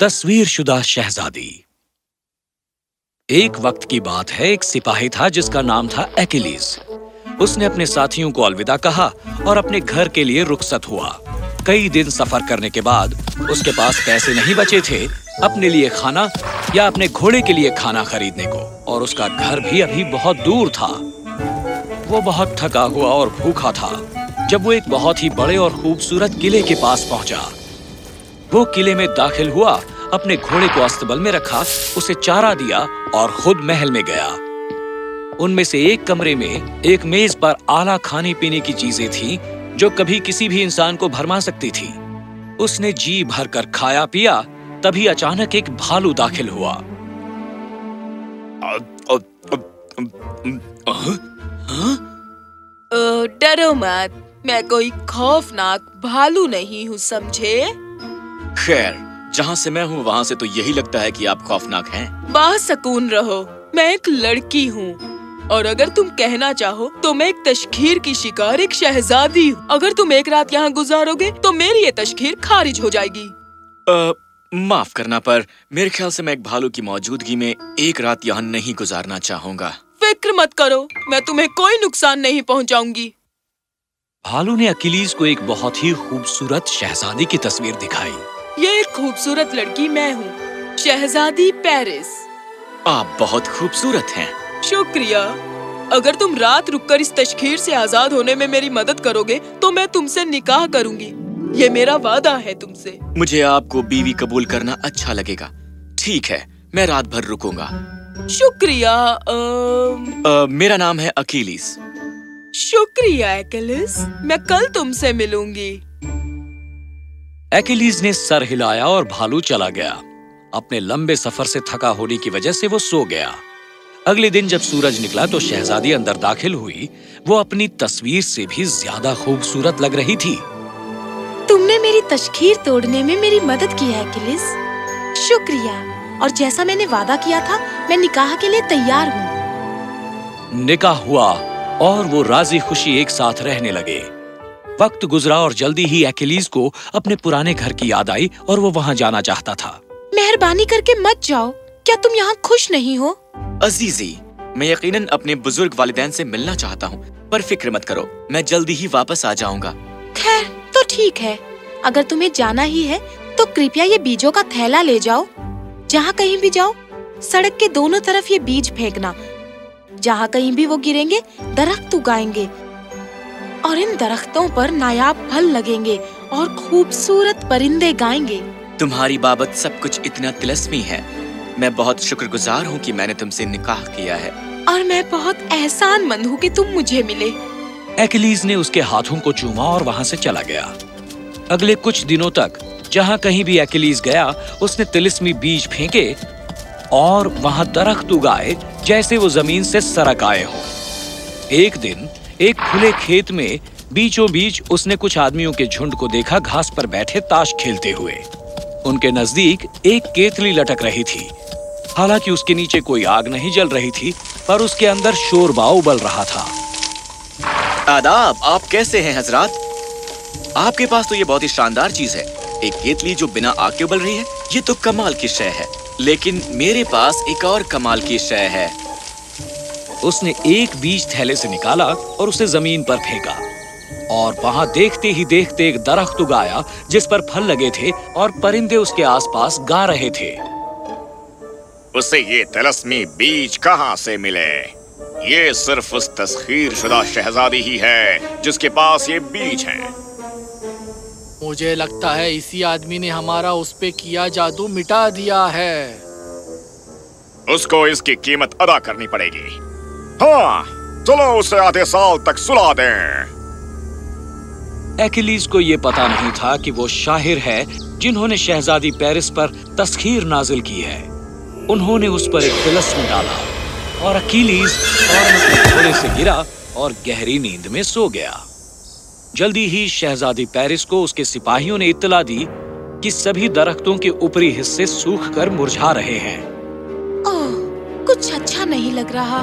تصویر شدہ شہزادی۔ ایک وقت کی بات ہے، ایک سپاہی تھا جس کا نام تھا ایکلیز اس نے اپنے ساتھیوں کو الوداع کہا اور اپنے گھر کے لیے رخصت ہوا۔ کئی دن سفر کرنے کے بعد اس کے پاس پیسے نہیں بچے تھے، اپنے لیے کھانا یا اپنے گھوڑے کے لیے کھانا خریدنے کو۔ اور اس کا گھر بھی ابھی بہت دور تھا۔ وہ بہت تھکا ہوا اور بھوکا تھا۔ جب وہ ایک بہت ہی بڑے اور خوبصورت قلعے کے پاس پہنچا وہ قلعے میں داخل ہوا، اپنے گھوڑے کو استبل میں رکھا، اسے چارہ دیا اور خود محل میں گیا۔ ان میں سے ایک کمرے میں ایک میز پر اعلیٰ کھانے پینے کی چیزیں تھیں جو کبھی کسی بھی انسان کو بھرما سکتی تھی اس نے جی بھر کر کھایا پیا، تبھی اچانک ایک بھالو داخل ہوا۔ ڈرو مت، میں کوئی خوفناک بھالو نہیں ہوں، سمجھے؟ خیر جہاں سے میں ہوں وہاں سے تو یہی لگتا ہے کہ آپ خوفناک ہیں۔ باسکون رہو۔ میں ایک لڑکی ہوں۔ اور اگر تم کہنا چاہو تو میں ایک تشخیر کی شکار ایک شہزادی ہوں۔ اگر تم ایک رات یہاں گزارو گے تو میری یہ تشخیر خارج ہو جائے گی۔ معاف کرنا پر میرے خیال سے میں ایک بھالو کی موجودگی میں ایک رات یہاں نہیں گزارنا چاہوں گا۔ فکر مت کرو میں تمہیں کوئی نقصان نہیں پہنچاؤں گی۔ بھالو نے اکیلیز کو ایک بہت ہی خوبصورت شہزادی کی تصویر دکھائی۔ خوبصورت لڑکی میں ہوں۔ شہزادی پیرس۔ آپ بہت خوبصورت ہیں۔ شکریہ۔ اگر تم رات رک کر اس تشخیر سے آزاد ہونے میں میری مدد کرو گے تو میں تم سے نکاح کروں گی۔ یہ میرا وعدہ ہے تم سے۔ مجھے آپ کو بیوی قبول کرنا اچھا لگے گا۔ ٹھیک ہے میں رات بھر رکوں گا۔ شکریہ میرا نام ہے اکیلیس۔ شکریہ میں کل تم سے ملوں گی۔ ایکلیز نے سر ہلایا اور بھالو چلا گیا۔ اپنے لمبے سفر سے تھکا ہونے کی وجہ سے وہ سو گیا۔ اگلے دن جب سورج نکلا تو شہزادی اندر داخل ہوئی۔ وہ اپنی تصویر سے بھی زیادہ خوبصورت لگ رہی تھی۔ تم نے میری تشخیر توڑنے میں میری مدد کی ہے کلس شکریہ۔ اور جیسا میں نے وعدہ کیا تھا میں نکاح کے لیے تیار ہوں۔ نکاح ہوا اور وہ راضی خوشی ایک ساتھ رہنے لگے۔ وقت گزرا اور جلدی ہی ایکلیز کو اپنے پرانے گھر کی یاد آئی اور وہ وہاں جانا چاہتا تھا۔ مہربانی کر کے مت جاؤ۔ کیا تم یہاں خوش نہیں ہو؟ عزیزی میں یقیناً اپنے بزرگ والدین سے ملنا چاہتا ہوں پر فکر مت کرو میں جلدی ہی واپس آ جاؤں گا۔ خیر تو ٹھیک ہے۔ اگر تمہیں جانا ہی ہے تو کرپیا یہ بیجوں کا تھیلا لے جاؤ۔ جہاں کہیں بھی جاؤ سڑک کے دونوں طرف یہ بیج پھینکنا۔ جہاں کہیں بھی وہ گریں گے درخت اگائیں گے۔ اور ان درختوں پر نایاب پھل لگیں گے اور خوبصورت پرندے گائیں گے۔ تمہاری بابت سب کچھ اتنا تلسمی ہے۔ میں بہت شکر گزار ہوں کہ میں نے تم سے نکاح کیا ہے۔ اور میں بہت احسان مند ہوں کہ تم مجھے ملے۔ ایکلیز نے اس کے ہاتھوں کو چوما اور وہاں سے چلا گیا۔ اگلے کچھ دنوں تک جہاں کہیں بھی ایکلیز گیا اس نے تلسمی بیج پھینکے اور وہاں درخت اگائے جیسے وہ زمین سے سرک آئے ہوں۔ ایک دن ایک کھلے کھیت میں بیچوں بیچ اس نے کچھ آدمیوں کے جھنڈ کو دیکھا، گھاس پر بیٹھے تاش کھیلتے ہوئے۔ ان کے نزدیک ایک کیتلی لٹک رہی تھی۔ حالانکہ اس کے نیچے کوئی آگ نہیں جل رہی تھی، پر اس کے اندر شوربا ابل رہا تھا۔ آداب، آپ کیسے ہیں حضرات؟ آپ کے پاس تو یہ بہت ہی شاندار چیز ہے۔ ایک کیتلی جو بنا آگ کے ابل رہی ہے، یہ تو کمال کی شے ہے۔ لیکن میرے پاس ایک اور کمال کی شے ہے۔ اس نے ایک بیج تھیلے سے نکالا اور اسے زمین پر پھینکا۔ اور وہاں دیکھتے ہی دیکھتے ایک درخت اگایا جس پر پھل لگے تھے اور پرندے اس کے آس پاس گا رہے تھے۔ اسے یہ تلسمی بیج کہاں سے ملے؟ یہ صرف اس تسخیر شدہ شہزادی ہی ہے جس کے پاس یہ بیج ہیں۔ مجھے لگتا ہے اسی آدمی نے ہمارا اس پہ کیا جادو مٹا دیا ہے۔ اس کو اس کی قیمت ادا کرنی پڑے گی۔ ہاں چلو اسے آدھے سال تک سلا دیں ایکلیز کو یہ پتا نہیں تھا کہ وہ شاہر ہے جنہوں نے شہزادی پیرس پر تسخیر نازل کی ہے انہوں نے اس پر ایک تلسم ڈالا اور اکیلیز گھوڑے سے گرا اور گہری نیند میں سو گیا جلدی ہی شہزادی پیرس کو اس کے سپاہیوں نے اطلاع دی کہ سبھی درختوں کے اوپری حصے سوکھ کر مرجھا رہے ہیں۔ اوہ کچھ اچھا نہیں لگ رہا۔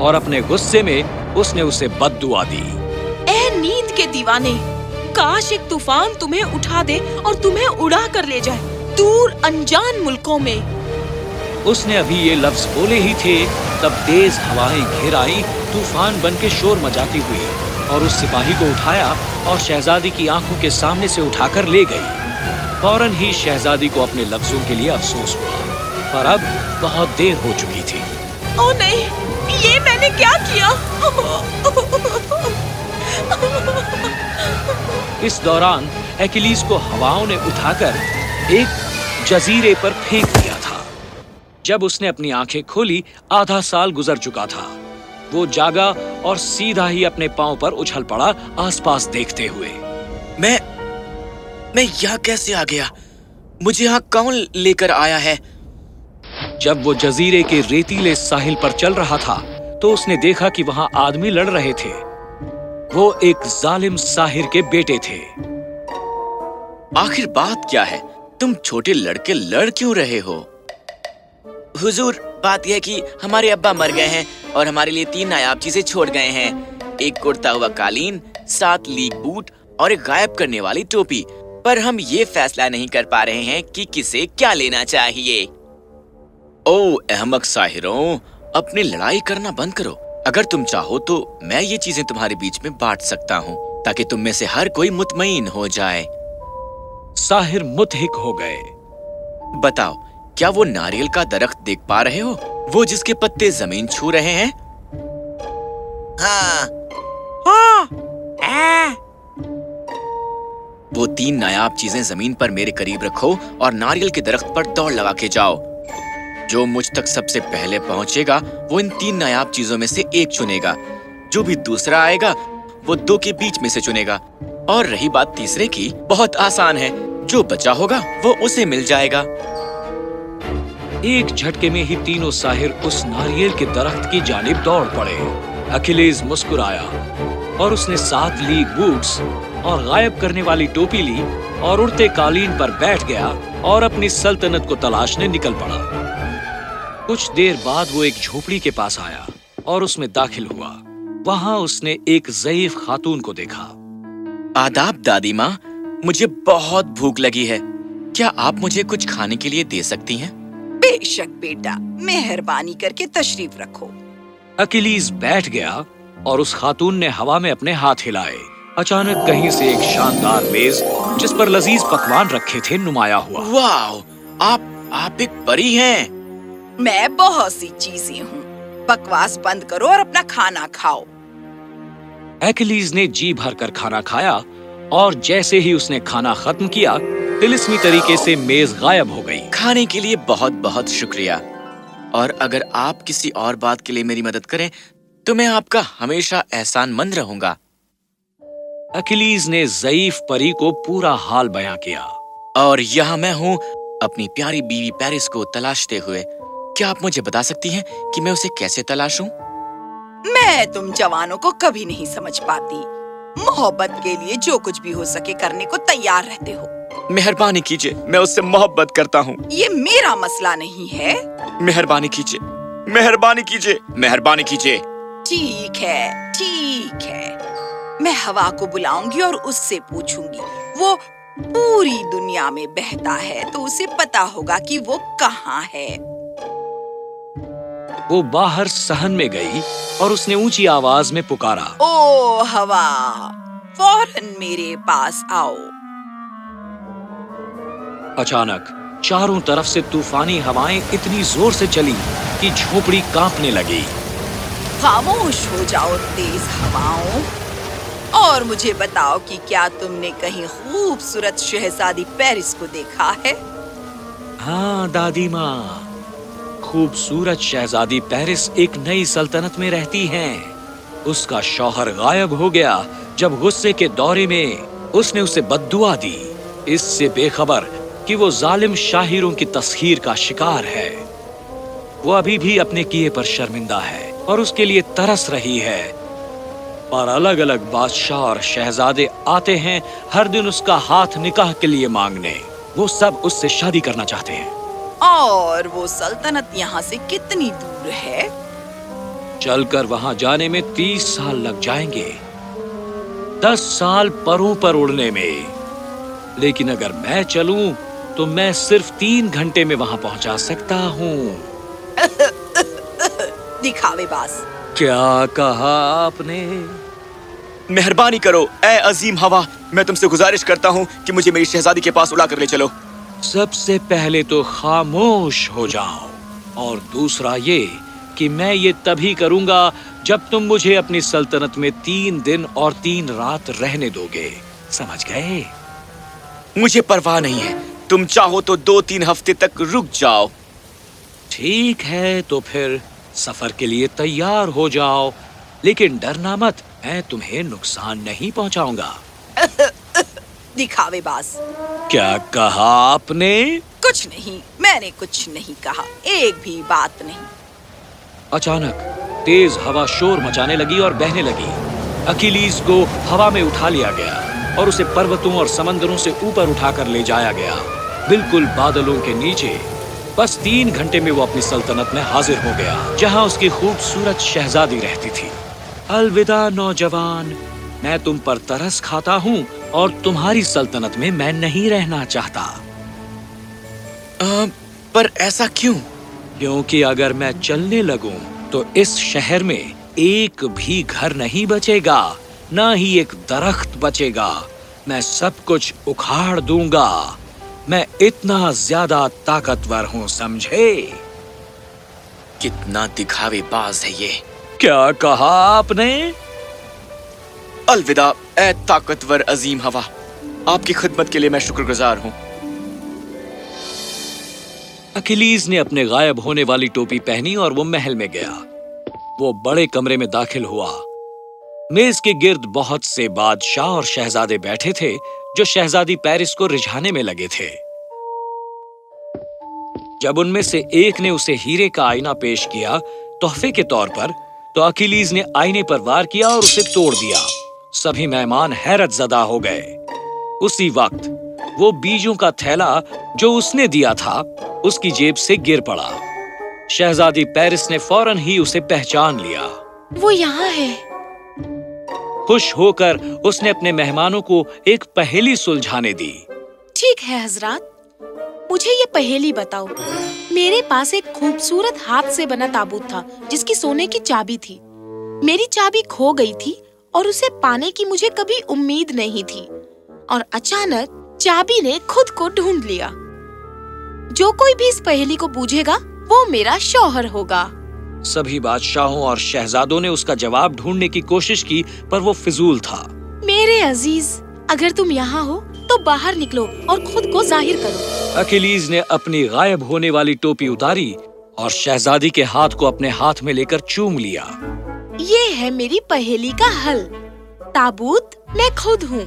اور اپنے غصے میں اس نے اسے بد دعا دی۔ اے نیند کے دیوانے کاش ایک طوفان تمہیں اٹھا دے اور تمہیں اڑا کر لے جائے دور انجان ملکوں میں۔ اس نے ابھی یہ لفظ بولے ہی تھے تب تیز ہوائیں گھر آئی طوفان بن کے شور مچاتی ہوئی اور اس سپاہی کو اٹھایا اور شہزادی کی آنکھوں کے سامنے سے اٹھا کر لے گئی۔ فوراً ہی شہزادی کو اپنے لفظوں کے لیے افسوس ہوا پر اب بہت دیر ہو چکی تھی۔ او نہیں یہ میں نے کیا کیا؟ اس دوران ایکلیز کو ہواؤں نے اٹھا کر ایک جزیرے پر پھینک دیا تھا۔ جب اس نے اپنی آنکھیں کھولی، آدھا سال گزر چکا تھا۔ وہ جاگا اور سیدھا ہی اپنے پاؤں پر اچھل پڑا آس پاس دیکھتے ہوئے۔ میں میں یہاں کیسے آ گیا؟ مجھے یہاں کون لے کر آیا ہے؟ جب وہ جزیرے کے ریتیلے ساحل پر چل رہا تھا تو اس نے دیکھا کہ وہاں آدمی لڑ رہے تھے۔ وہ ایک ظالم ساحر کے بیٹے تھے۔ آخر بات کیا ہے؟ تم چھوٹے لڑکے لڑ کیوں رہے ہو؟ حضور بات یہ کہ ہمارے ابا مر گئے ہیں اور ہمارے لیے تین نایاب چیزیں چھوڑ گئے ہیں۔ ایک کرتا ہوا قالین سات لیگ بوٹ اور ایک غائب کرنے والی ٹوپی۔ پر ہم یہ فیصلہ نہیں کر پا رہے ہیں کہ کسے کیا لینا چاہیے۔ او احمق ساحروں اپنی لڑائی کرنا بند کرو۔ اگر تم چاہو تو میں یہ چیزیں تمہارے بیچ میں بانٹ سکتا ہوں تاکہ تم میں سے ہر کوئی مطمئن ہو جائے۔ ساحر متحق ہو گئے۔ بتاؤ کیا وہ ناریل کا درخت دیکھ پا رہے ہو؟ وہ جس کے پتے زمین چھو رہے ہیں؟ ہاں۔, ہاں۔, ہاں۔ وہ تین نایاب چیزیں زمین پر میرے قریب رکھو اور ناریل کے درخت پر دوڑ لگا کے جاؤ۔ جو مجھ تک سب سے پہلے پہنچے گا، وہ ان تین نایاب چیزوں میں سے ایک چنے گا۔ جو بھی دوسرا آئے گا، وہ دو کے بیچ میں سے چنے گا۔ اور رہی بات تیسرے کی، بہت آسان ہے۔ جو بچا ہوگا، وہ اسے مل جائے گا۔ ایک جھٹکے میں ہی تینوں ساحر اس ناریل کے درخت کی جانب دوڑ پڑے۔ اکیلیز مسکرایا اور اس نے ساتھ لی بوٹس اور غائب کرنے والی ٹوپی لی اور اڑتے قالین پر بیٹھ گیا اور اپنی سلطنت کو تلاشنے نکل پڑا۔ کچھ دیر بعد وہ ایک جھوپڑی کے پاس آیا اور اس میں داخل ہوا۔ وہاں اس نے ایک ضعیف خاتون کو دیکھا۔ آداب دادی ماں مجھے بہت بھوک لگی ہے۔ کیا آپ مجھے کچھ کھانے کے لیے دے سکتی ہیں؟ بے شک بیٹا مہربانی کر کے تشریف رکھو۔ اکیلیز بیٹھ گیا اور اس خاتون نے ہوا میں اپنے ہاتھ ہلائے۔ اچانک کہیں سے ایک شاندار میز جس پر لذیذ پکوان رکھے تھے نمایاں ہوا۔ واو آپ آپ ایک پری ہیں۔ میں بہت سی چیزیں ہوں۔ بکواس بند کرو اور اپنا کھانا کھاؤ۔ ایکلیز نے جی بھر کر کھانا کھایا اور جیسے ہی اس نے کھانا ختم کیا تلسمی طریقے سے میز غائب ہو گئی۔ کھانے کے لیے بہت بہت شکریہ۔ اور اگر آپ کسی اور بات کے لیے میری مدد کریں تو میں آپ کا ہمیشہ احسان مند رہوں گا۔ اکیلیز نے ضعیف پری کو پورا حال بیان کیا۔ اور یہاں میں ہوں اپنی پیاری بیوی پیرس کو تلاشتے ہوئے۔ کیا آپ مجھے بتا سکتی ہیں کہ میں اسے کیسے تلاشوں میں تم جوانوں کو کبھی نہیں سمجھ پاتی۔ محبت کے لیے جو کچھ بھی ہو سکے کرنے کو تیار رہتے ہو۔ مہربانی کیجیے میں اس سے محبت کرتا ہوں۔ یہ میرا مسئلہ نہیں ہے۔ مہربانی کیجیے مہربانی کیجیے مہربانی کیجیے ٹھیک ہے ٹھیک ہے۔ میں ہوا کو بلاؤں گی اور اس سے پوچھوں گی وہ پوری دنیا میں بہتا ہے تو اسے پتا ہوگا کہ وہ کہاں ہے۔ وہ باہر سہن میں گئی اور اس نے اونچی آواز میں پکارا۔ او ہوا فوراً میرے پاس آؤ۔ اچانک چاروں طرف سے طوفانی ہوائیں اتنی زور سے چلی کہ جھوپڑی کانپنے لگی۔ خاموش ہو جاؤ تیز ہواؤں۔ اور مجھے بتاؤ کہ کیا تم نے کہیں خوبصورت شہزادی پیرس کو دیکھا ہے؟ ہاں دادی ماں۔ خوبصورت شہزادی پیرس ایک نئی سلطنت میں رہتی ہیں۔ اس کا شوہر غائب ہو گیا جب غصے کے دورے میں اس نے اسے بد دعا دی۔ اس سے بے خبر کہ وہ ظالم شاہیروں کی تسخیر کا شکار ہے۔ وہ ابھی بھی اپنے کیے پر شرمندہ ہے اور اس کے لیے ترس رہی ہے۔ پر الگ الگ بادشاہ اور شہزادے آتے ہیں ہر دن اس کا ہاتھ نکاح کے لیے مانگنے۔ وہ سب اس سے شادی کرنا چاہتے ہیں۔ اور وہ سلطنت یہاں سے کتنی دور ہے؟ چل کر وہاں جانے میں تیس سال لگ جائیں گے۔ دس سال پروں پر اڑنے میں۔ لیکن اگر میں چلوں تو میں صرف تین گھنٹے میں وہاں پہنچا سکتا ہوں۔ دکھاوے باس کیا کہا آپ نے؟ مہربانی کرو اے عظیم ہوا میں تم سے گزارش کرتا ہوں کہ مجھے میری شہزادی کے پاس اڑا کر لے چلو۔ سب سے پہلے تو خاموش ہو جاؤ۔ اور دوسرا یہ کہ میں یہ تبھی کروں گا جب تم مجھے اپنی سلطنت میں تین دن اور تین رات رہنے دو گے۔ سمجھ گئے؟ مجھے پرواہ نہیں ہے۔ تم چاہو تو دو تین ہفتے تک رک جاؤ۔ ٹھیک ہے، تو پھر سفر کے لیے تیار ہو جاؤ۔ لیکن ڈرنا مت، میں تمہیں نقصان نہیں پہنچاؤں گا۔ دکھاوے باز۔ کیا کہا آپ نے؟ کچھ نہیں میں نے کچھ نہیں کہا ایک بھی بات نہیں۔ اچانک تیز ہوا شور مچانے لگی اور بہنے لگی۔ اکیلیز کو ہوا میں اٹھا لیا گیا اور اسے پروتوں اور سمندروں سے اوپر اٹھا کر لے جایا گیا۔ بالکل بادلوں کے نیچے۔ بس تین گھنٹے میں وہ اپنی سلطنت میں حاضر ہو گیا جہاں اس کی خوبصورت شہزادی رہتی تھی۔ الوداع نوجوان میں تم پر ترس کھاتا ہوں اور تمہاری سلطنت میں میں نہیں رہنا چاہتا۔ آ, پر ایسا کیوں؟ کیونکہ اگر میں چلنے لگوں تو اس شہر میں ایک بھی گھر نہیں بچے گا نہ ہی ایک درخت بچے گا۔ میں سب کچھ اکھاڑ دوں گا۔ میں اتنا زیادہ طاقتور ہوں سمجھے؟ کتنا دکھاوے باز ہے یہ۔ کیا کہا آپ نے؟ الوداع، اے طاقتور عظیم ہوا۔ آپ کی خدمت کے لیے میں شکر گزار ہوں۔ اکیلیز نے اپنے غائب ہونے والی ٹوپی پہنی اور وہ محل میں گیا۔ وہ بڑے کمرے میں داخل ہوا۔ میز کے گرد بہت سے بادشاہ اور شہزادے بیٹھے تھے جو شہزادی پیرس کو رجھانے میں لگے تھے۔ جب ان میں سے ایک نے اسے ہیرے کا آئینہ پیش کیا تحفے کے طور پر، تو اکیلیز نے آئینے پر وار کیا اور اسے توڑ دیا۔ سبھی مہمان حیرت زدہ ہو گئے۔ اسی وقت وہ بیجوں کا تھیلا جو اس نے دیا تھا اس کی جیب سے گر پڑا۔ شہزادی پیرس نے فوراً ہی اسے پہچان لیا۔ وہ یہاں ہے۔ خوش ہو کر اس نے اپنے مہمانوں کو ایک پہیلی سلجھانے دی۔ ٹھیک ہے حضرات مجھے یہ پہیلی بتاؤ۔ میرے پاس ایک خوبصورت ہاتھ سے بنا تابوت تھا جس کی سونے کی چابی تھی۔ میری چابی کھو گئی تھی اور اسے پانے کی مجھے کبھی امید نہیں تھی۔ اور اچانک چابی نے خود کو ڈھونڈ لیا۔ جو کوئی بھی اس پہلی کو پوچھے گا وہ میرا شوہر ہوگا۔ سبھی بادشاہوں اور شہزادوں نے اس کا جواب ڈھونڈنے کی کوشش کی پر وہ فضول تھا۔ میرے عزیز اگر تم یہاں ہو تو باہر نکلو اور خود کو ظاہر کرو۔ اکیلیز نے اپنی غائب ہونے والی ٹوپی اتاری اور شہزادی کے ہاتھ کو اپنے ہاتھ میں لے کر چوم لیا۔ یہ ہے میری پہیلی کا حل۔ تابوت میں خود ہوں۔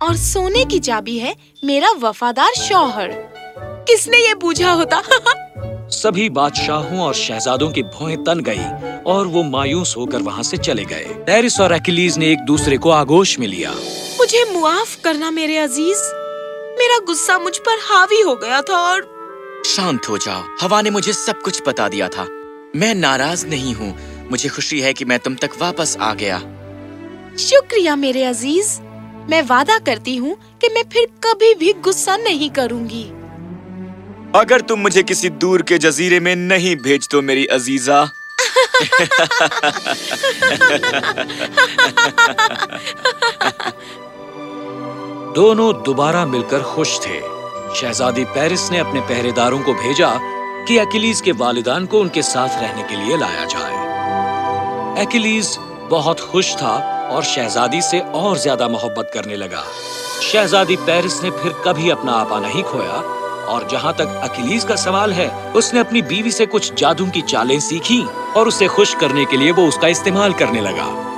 اور سونے کی چابی ہے میرا وفادار شوہر۔ کس نے یہ بوجھا ہوتا؟ سبھی بادشاہوں اور شہزادوں کی بھویں تن گئی اور وہ مایوس ہو کر وہاں سے چلے گئے۔ پیرس اور ایکلیز نے ایک دوسرے کو آگوش میں لیا۔ مجھے معاف کرنا میرے عزیز۔ میرا غصہ مجھ پر حاوی ہو گیا تھا اور شانت ہو جاؤ۔ ہوا نے مجھے سب کچھ بتا دیا تھا۔ میں ناراض نہیں ہوں۔ مجھے خوشی ہے کہ میں تم تک واپس آ گیا۔ شکریہ میرے عزیز۔ میں وعدہ کرتی ہوں کہ میں پھر کبھی بھی غصہ نہیں کروں گی اگر تم مجھے کسی دور کے جزیرے میں نہیں بھیج دو میری عزیزہ۔ دونوں دوبارہ مل کر خوش تھے۔ شہزادی پیرس نے اپنے پہرے داروں کو بھیجا کہ اکیلیز کے والدان کو ان کے ساتھ رہنے کے لیے لایا جائے۔ ایکلیز بہت خوش تھا اور شہزادی سے اور زیادہ محبت کرنے لگا۔ شہزادی پیرس نے پھر کبھی اپنا آپا نہیں کھویا اور جہاں تک اکیلیز کا سوال ہے، اس نے اپنی بیوی سے کچھ جادو کی چالیں سیکھی اور اسے خوش کرنے کے لیے وہ اس کا استعمال کرنے لگا۔